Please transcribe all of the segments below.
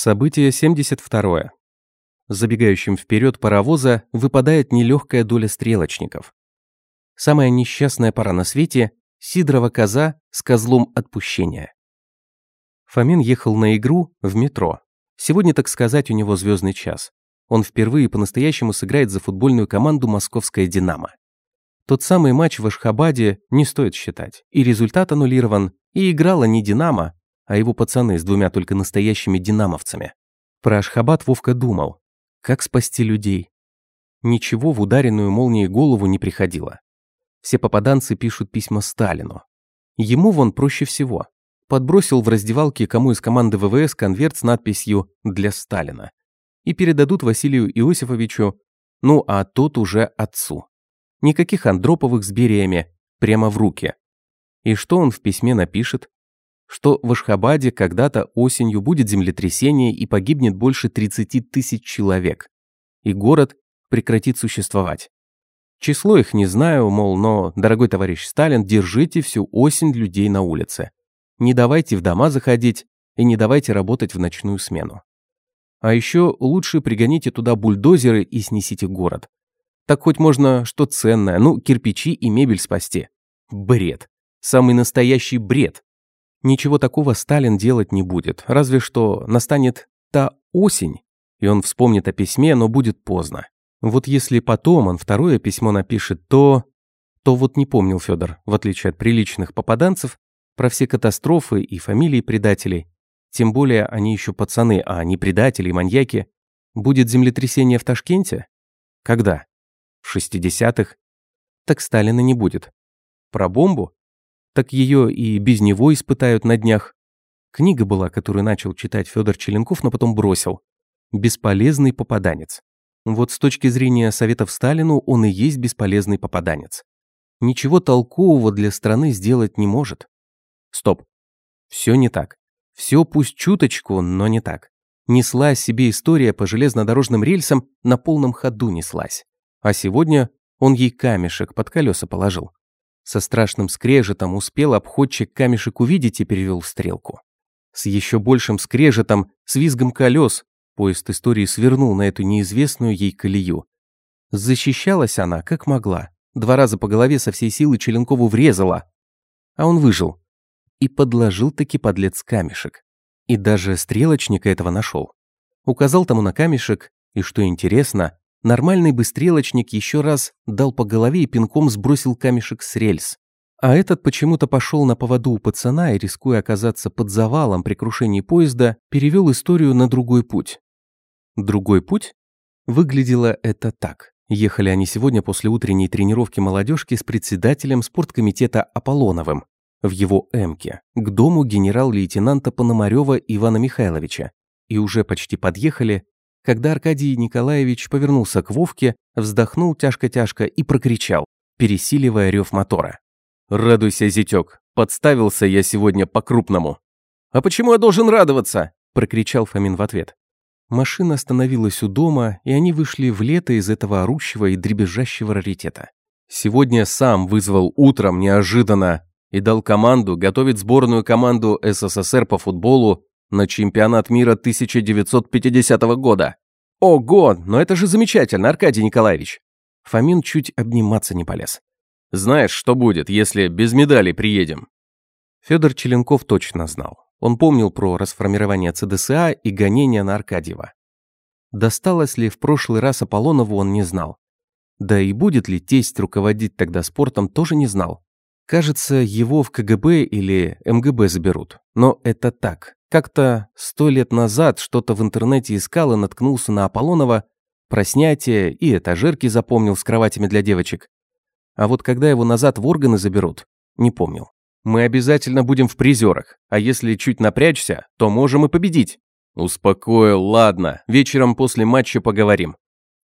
Событие 72. Забегающим вперед паровоза выпадает нелегкая доля стрелочников. Самая несчастная пора на свете – Сидорова коза с козлом отпущения. Фомин ехал на игру в метро. Сегодня, так сказать, у него звездный час. Он впервые по-настоящему сыграет за футбольную команду «Московская Динамо». Тот самый матч в Ашхабаде не стоит считать. И результат аннулирован, и играла не «Динамо», а его пацаны с двумя только настоящими динамовцами. Про Ашхабад Вовка думал, как спасти людей. Ничего в ударенную молнией голову не приходило. Все попаданцы пишут письма Сталину. Ему вон проще всего. Подбросил в раздевалке кому из команды ВВС конверт с надписью «Для Сталина». И передадут Василию Иосифовичу, ну а тот уже отцу. Никаких Андроповых с Бериями, прямо в руки. И что он в письме напишет? Что в Ашхабаде когда-то осенью будет землетрясение и погибнет больше 30 тысяч человек, и город прекратит существовать. Число их не знаю, мол, но, дорогой товарищ Сталин, держите всю осень людей на улице. Не давайте в дома заходить и не давайте работать в ночную смену. А еще лучше пригоните туда бульдозеры и снесите город. Так хоть можно что ценное, ну, кирпичи и мебель спасти. Бред. Самый настоящий бред. Ничего такого Сталин делать не будет, разве что настанет та осень, и он вспомнит о письме, но будет поздно. Вот если потом он второе письмо напишет, то... То вот не помнил Федор, в отличие от приличных попаданцев, про все катастрофы и фамилии предателей. Тем более они еще пацаны, а не предатели и маньяки. Будет землетрясение в Ташкенте? Когда? В 60-х? Так Сталина не будет. Про бомбу? Так ее и без него испытают на днях. Книга была, которую начал читать Федор Челенков, но потом бросил. Бесполезный попаданец. Вот с точки зрения Советов Сталину он и есть бесполезный попаданец. Ничего толкового для страны сделать не может. Стоп. Все не так. Все пусть чуточку, но не так. Неслась себе история по железнодорожным рельсам, на полном ходу неслась. А сегодня он ей камешек под колеса положил. Со страшным скрежетом успел обходчик камешек увидеть и перевел стрелку. С еще большим скрежетом, с визгом колес, поезд истории свернул на эту неизвестную ей колею. Защищалась она, как могла. Два раза по голове со всей силы Челенкову врезала. А он выжил. И подложил таки подлец камешек. И даже стрелочника этого нашел. Указал тому на камешек, и, что интересно, Нормальный бы стрелочник еще раз дал по голове и пинком сбросил камешек с рельс. А этот почему-то пошел на поводу у пацана и, рискуя оказаться под завалом при крушении поезда, перевел историю на другой путь. Другой путь? Выглядело это так. Ехали они сегодня после утренней тренировки молодежки с председателем спорткомитета Аполлоновым в его «Эмке» к дому генерал-лейтенанта Пономарева Ивана Михайловича и уже почти подъехали, когда Аркадий Николаевич повернулся к Вовке, вздохнул тяжко-тяжко и прокричал, пересиливая рев мотора. «Радуйся, зятёк, подставился я сегодня по-крупному». «А почему я должен радоваться?» – прокричал Фомин в ответ. Машина остановилась у дома, и они вышли в лето из этого орущего и дребезжащего раритета. Сегодня сам вызвал утром неожиданно и дал команду готовить сборную команду СССР по футболу на чемпионат мира 1950 года. Ого, но это же замечательно, Аркадий Николаевич. Фомин чуть обниматься не полез. Знаешь, что будет, если без медали приедем? Федор Челенков точно знал. Он помнил про расформирование ЦДСА и гонения на Аркадьева. Досталось ли в прошлый раз Аполлонову он не знал. Да и будет ли тесть руководить тогда спортом, тоже не знал. Кажется, его в КГБ или МГБ заберут. Но это так, как-то сто лет назад что-то в интернете искал и наткнулся на Аполлонова, про снятие и этажерки запомнил с кроватями для девочек. А вот когда его назад в органы заберут, не помнил. Мы обязательно будем в призерах, а если чуть напрячься, то можем и победить. Успокоил, ладно, вечером после матча поговорим.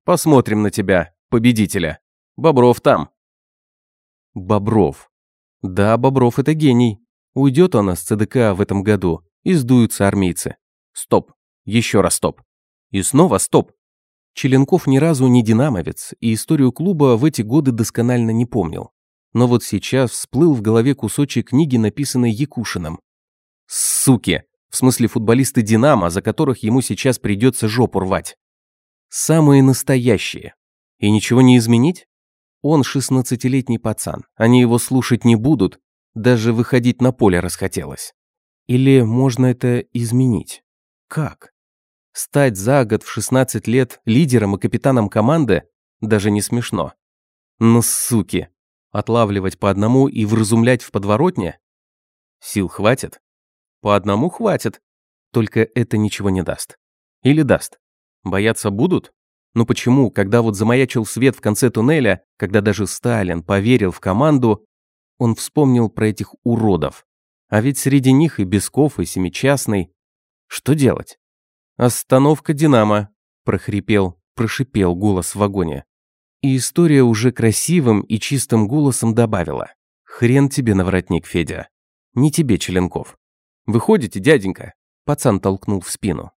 Посмотрим на тебя, победителя. Бобров там. Бобров. Да, Бобров это гений. Уйдет он из ЦДК в этом году, и сдуются армейцы. Стоп. Еще раз стоп. И снова стоп. Челенков ни разу не динамовец, и историю клуба в эти годы досконально не помнил. Но вот сейчас всплыл в голове кусочек книги, написанной Якушиным. «Суки!» – В смысле футболисты «Динамо», за которых ему сейчас придется жопу рвать. Самые настоящие. И ничего не изменить? Он шестнадцатилетний пацан, они его слушать не будут, даже выходить на поле расхотелось. Или можно это изменить? Как? Стать за год в 16 лет лидером и капитаном команды даже не смешно. Ну, суки. Отлавливать по одному и вразумлять в подворотне? Сил хватит? По одному хватит. Только это ничего не даст. Или даст? Бояться будут? Ну почему, когда вот замаячил свет в конце туннеля, когда даже Сталин поверил в команду, он вспомнил про этих уродов. А ведь среди них и Бесков, и Семичастный. Что делать? «Остановка «Динамо», – прохрипел, прошипел голос в вагоне. И история уже красивым и чистым голосом добавила. «Хрен тебе на воротник, Федя. Не тебе, Челенков. Выходите, дяденька?» Пацан толкнул в спину.